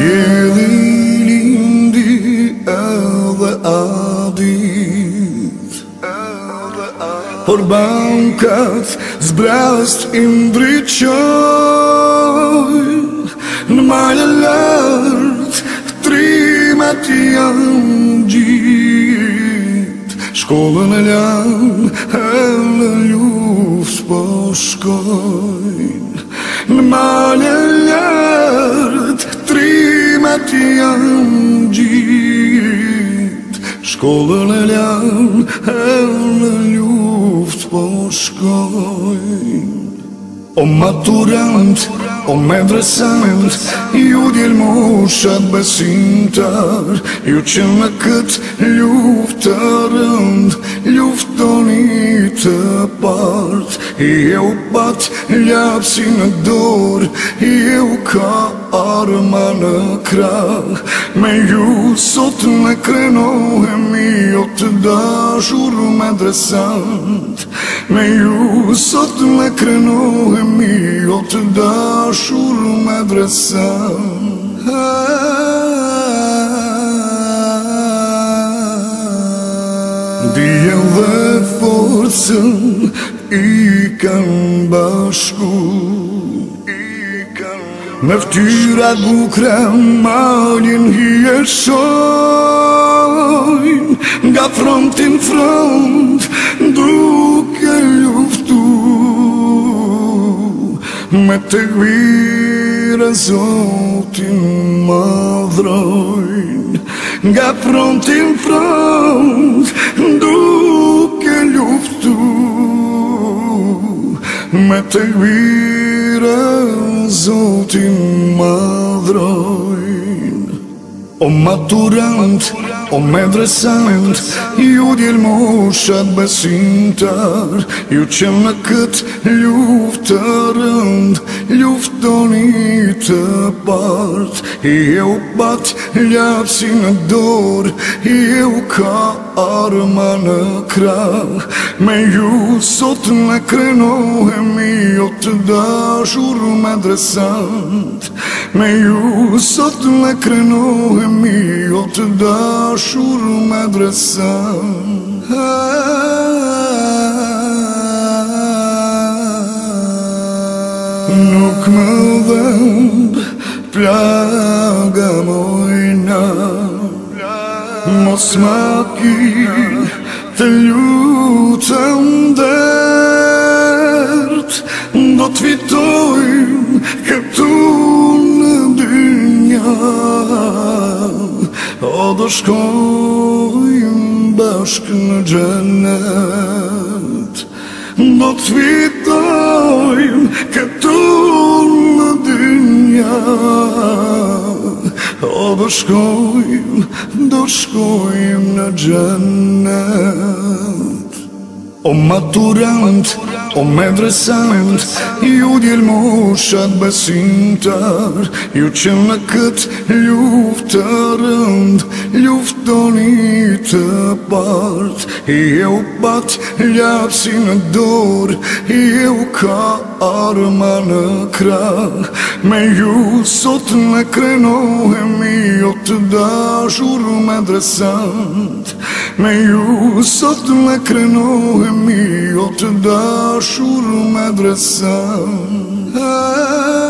Gjeli lindi edhe adit Edhe adit Por bankat zbrast i mdriqoj Në malë lart trimat janë gjit Shkollën e lanë e në ljufës po shkojnë Në malë lart Shkollat janë gjitë Shkollën e lanë e në luftë po shkojnë O maturant, o medresant Ju dil mosha besintar Ju që në këtë luftë rënd Luftoni të partë Je u bat ljapsi në dorë Ka arman në krah Me ju sot me krenohemi O të dashur me dresant Me ju sot me krenohemi O të dashur me dresant Dijenve forësën I ka në Më ftyrat bukrem, Malin hi e shojnë, Ga frontin front, duke luftu, Me të gjyre, Zotin më dhrojnë, frontin front, duke luftu, Me të gjyre, Ils ont une mordrein o maturants O medresant, ju djelmoshat besimtar Ju qem në këtë luft të rënd Luftoni të part I e u bat ljapsi në dor I e u ka arma në krah Me ju sot në krenohemi Jo të dashur medresant Me ju sot ne krenohemi Jo të dashur dashur me dresën Nuk më dhem plaga mojna Mos më ki të ljutëm dërt Do të fitojmë këtu në dynja Nuk O do shkojmë bashkë në gjennet Do të vitojmë këtu në dynja O do shkojmë, do shkojmë në gjennet O maturant. medresant Ju djelmoshat besimtar Ju që në këtë luft të rënd Luftoni të part I e u pat ljapsi në dor I e u ka arma në krah Me ju sot në krenohemi Jo të dashur medresant Me ju sot në krenohemi te da şur medresen hey.